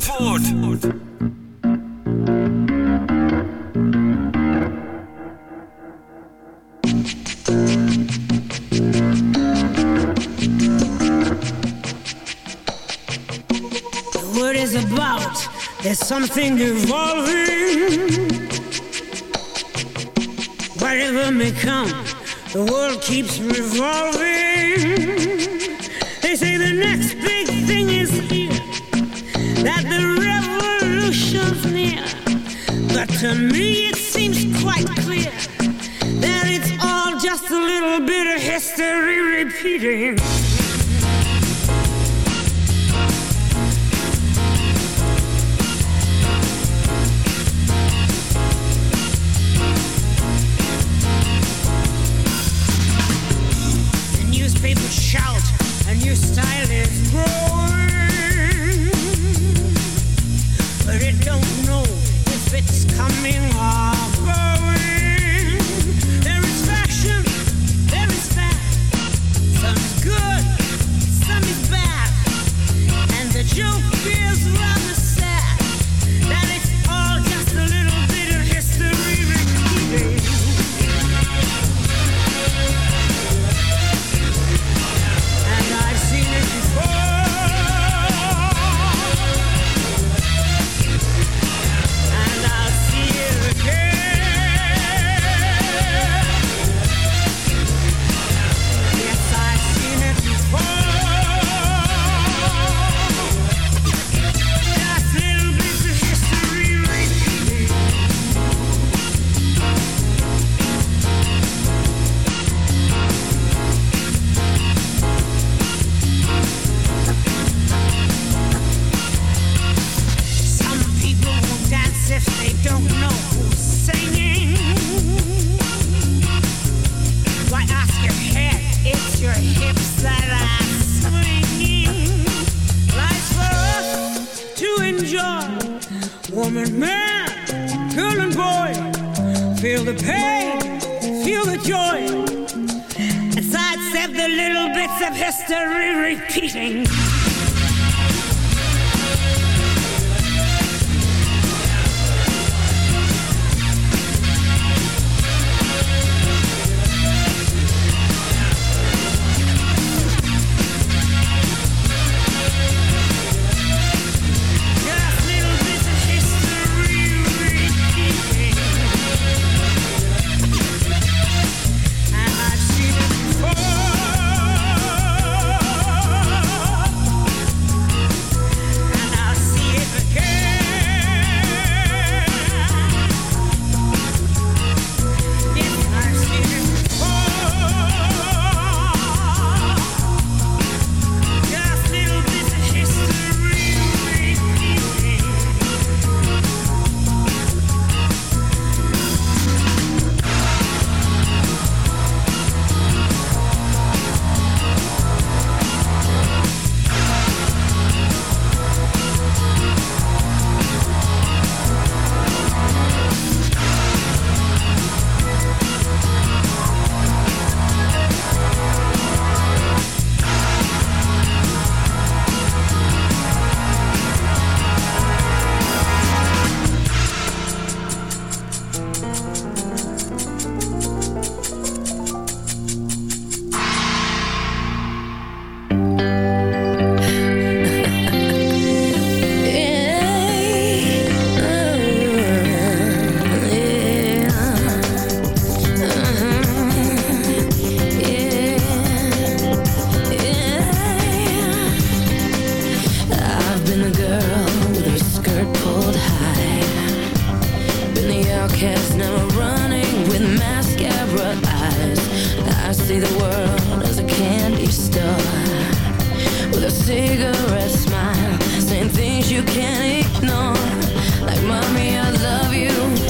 Zandvoort. history repeating. world is a candy store With a cigarette smile Saying things you can't ignore. Like, mommy, I love you.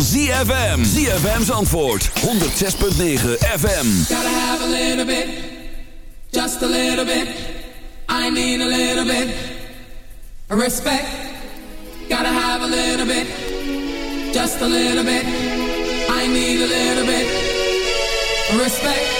ZFM. ZFM's antwoord. 106.9 FM. Gotta have a little bit. Just a little bit. I need a little bit. Respect. Gotta have a little bit. Just a little bit. I need a little bit. Respect.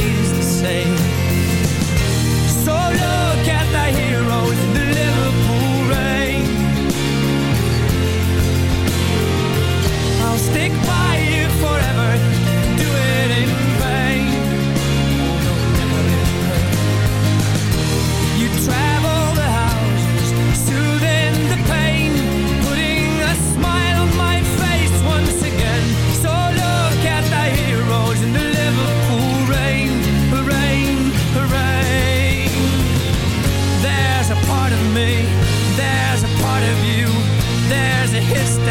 stick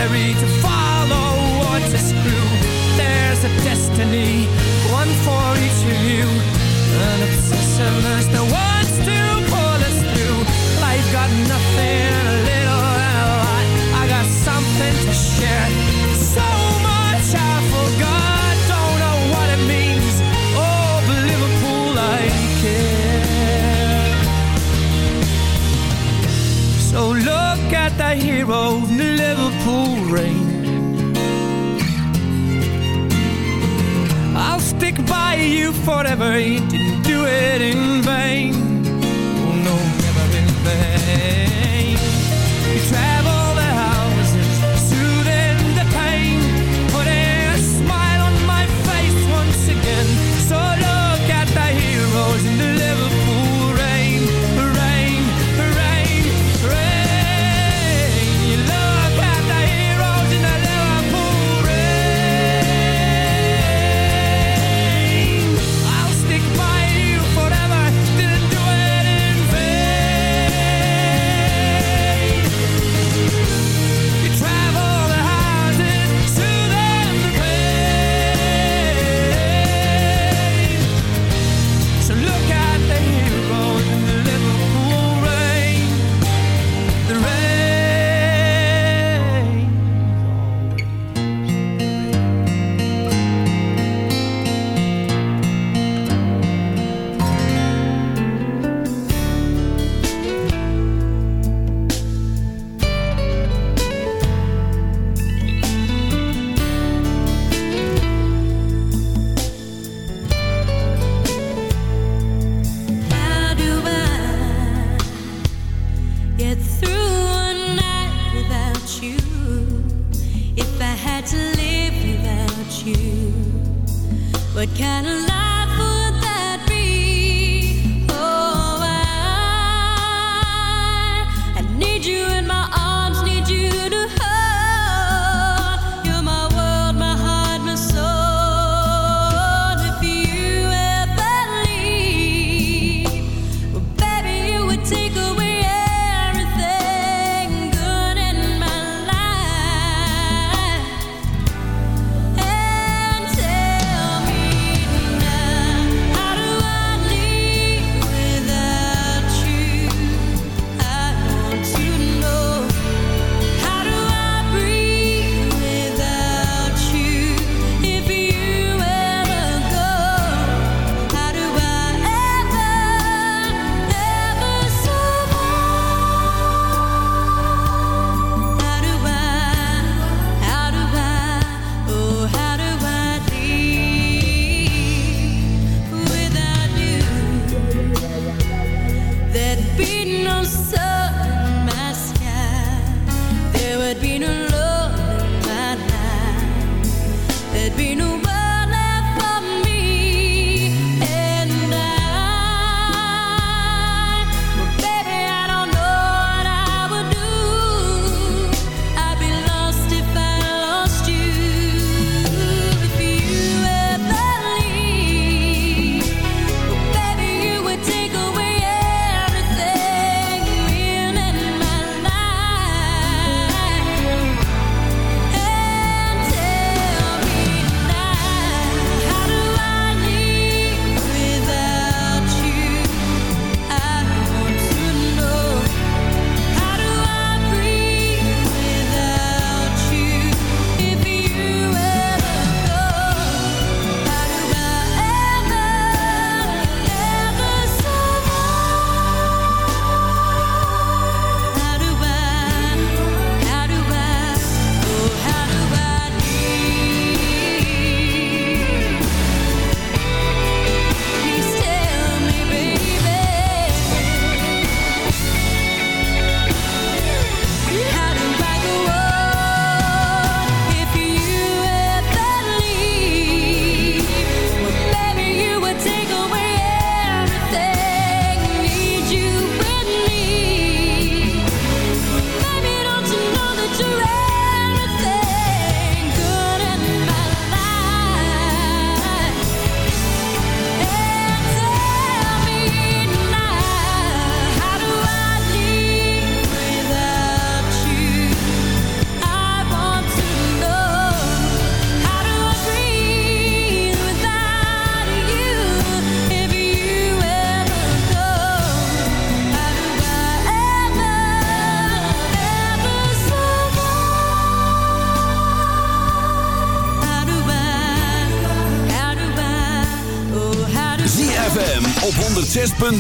history to follow or to screw. There's a destiny, one for each of you, an obsession obsessiveness that wants to pull us through. Life got nothing, a little and a lot. I got something to share. So much I forgot, don't know what it means. Oh, but Liverpool, I care. So look at the hero Liverpool rain. I'll stick by you forever. You didn't do it in vain.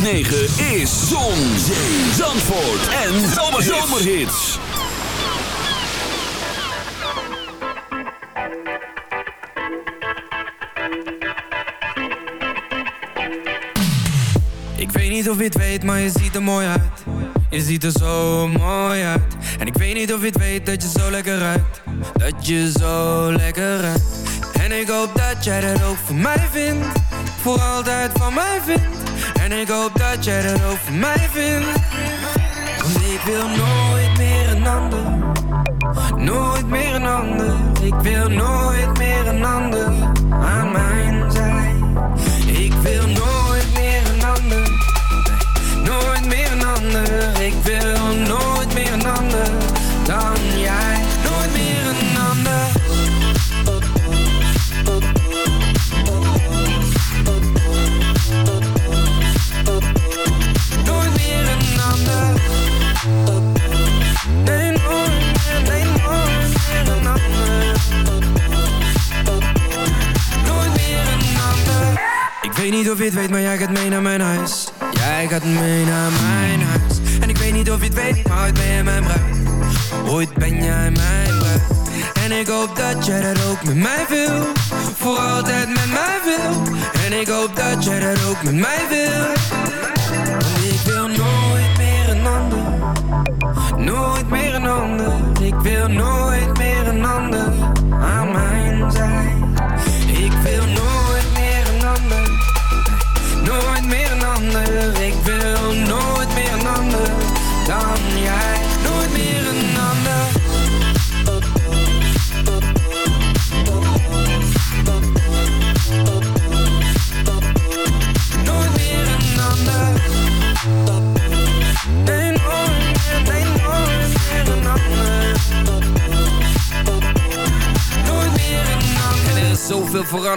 106.9 is Zon, Zee, Zandvoort en Zomerhits. Ik weet niet of je het weet, maar je ziet er mooi uit. Je ziet er zo mooi uit. En ik weet niet of je het weet dat je zo lekker ruikt. Dat je zo lekker ruikt. En ik hoop dat jij dat ook voor mij En ik hoop dat jij dat voor mij vindt. Want ik wil nooit meer een ander. Nooit meer een ander. Ik wil nooit meer een ander aan mijn mij wil.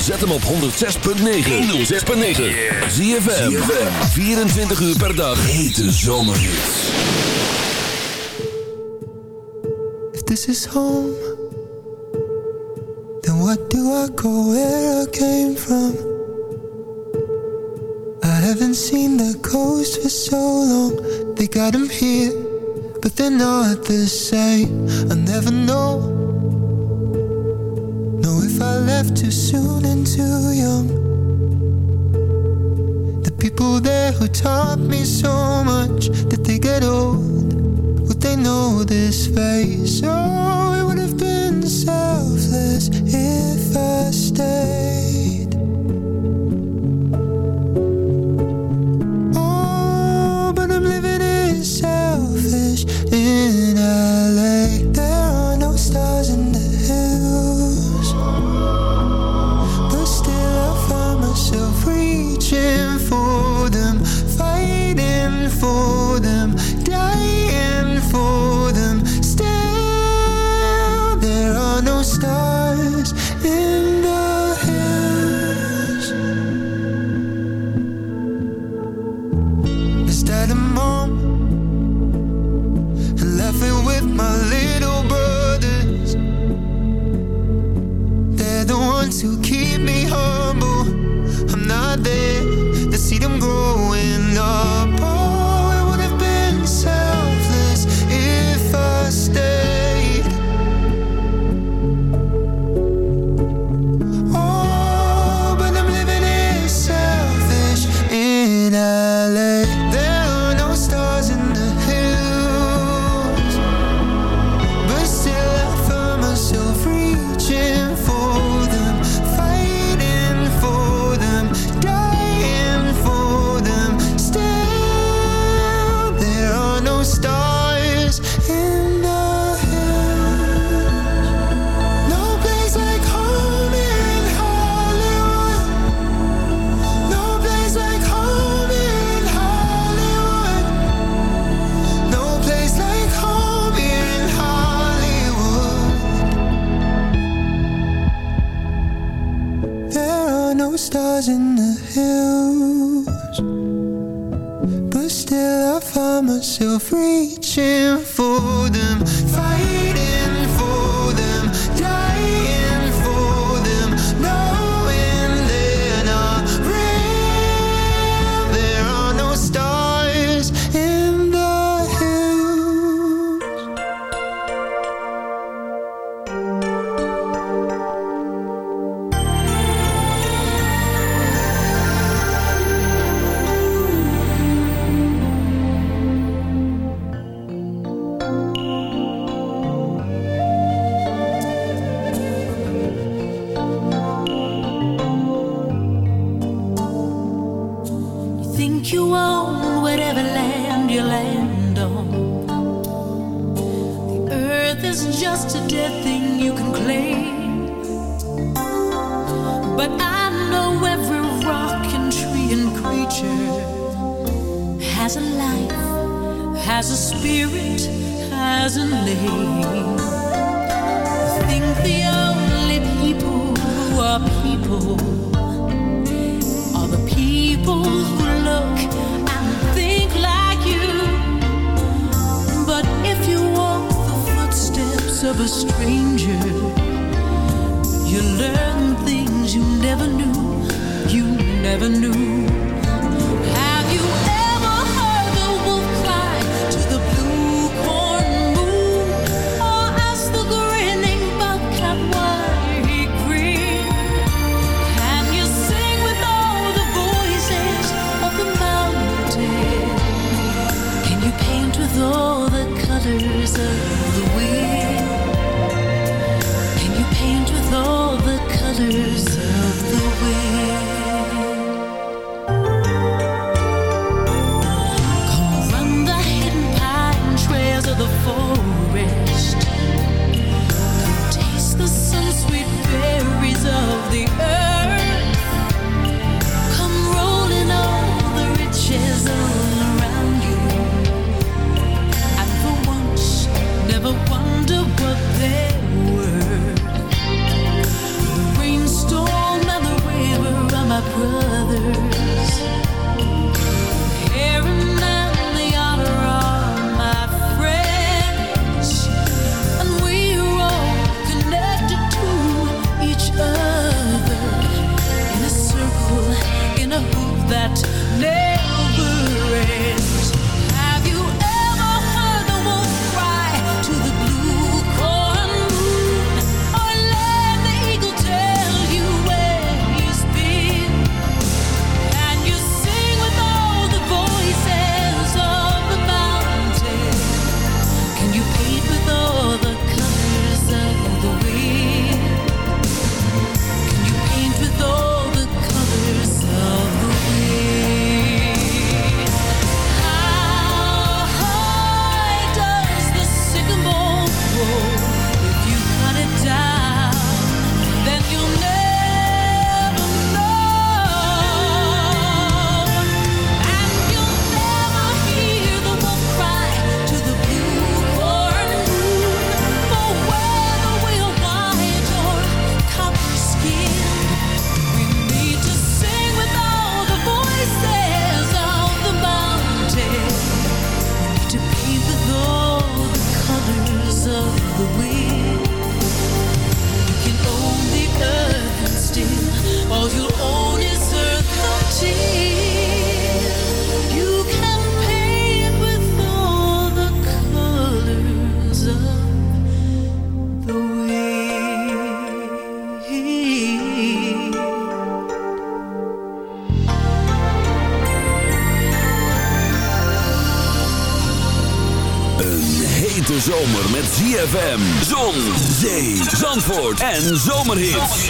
Zet hem op 106.9. 106.9. Zie 24 uur per dag. Hete zomerhits. If this is home. too soon and too young. The people there who taught me so much that they get old, would they know this face? Oh, it would have been selfless if I stayed. myself reaching for them. En Zomerhits.